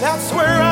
That's where I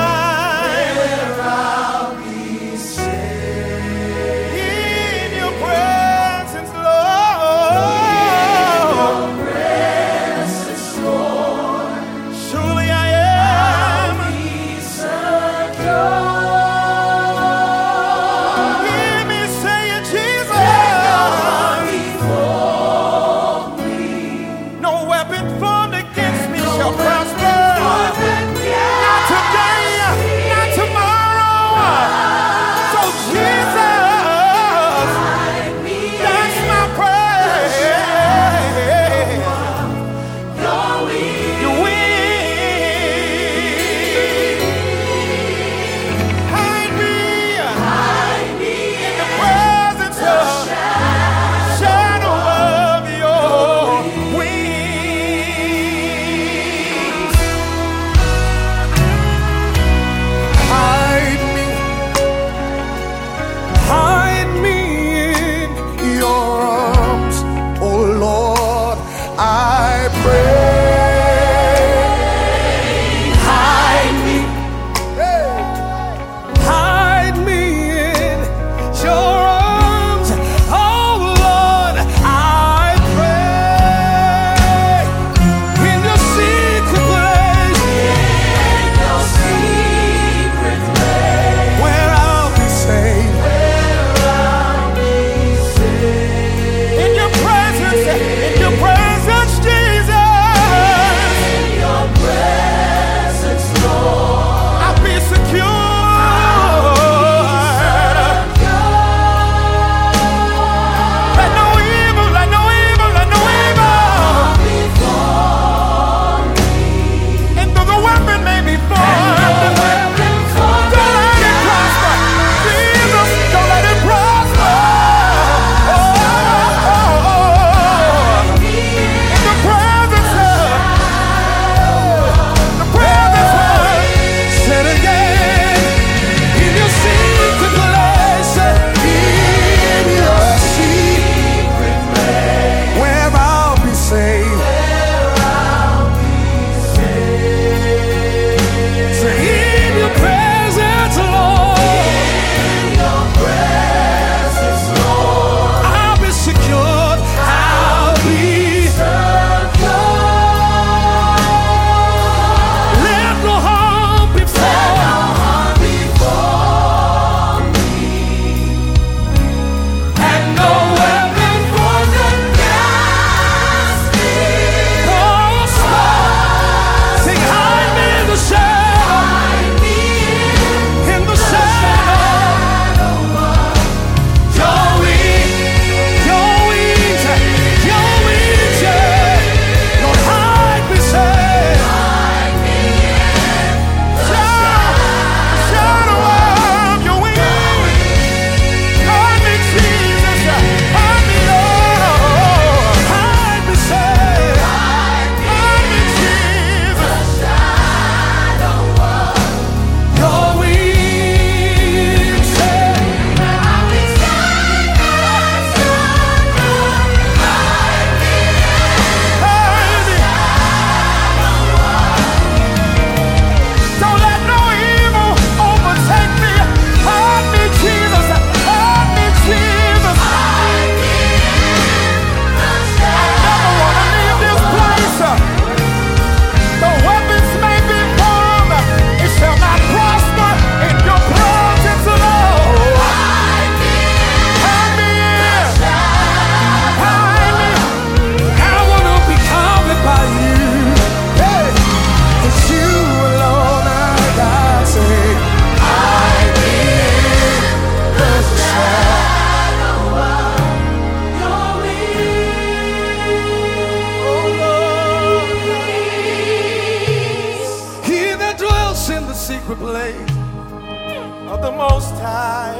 the Most High.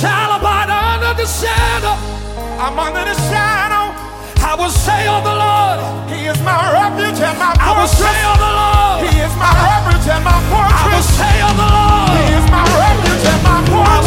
Shall abide under the shadow. I'm under the shadow. I will say of the Lord. He is my refuge and my fortress. I will say of the Lord. He is my refuge and my fortress. I will say of the Lord. He is my refuge and my fortress.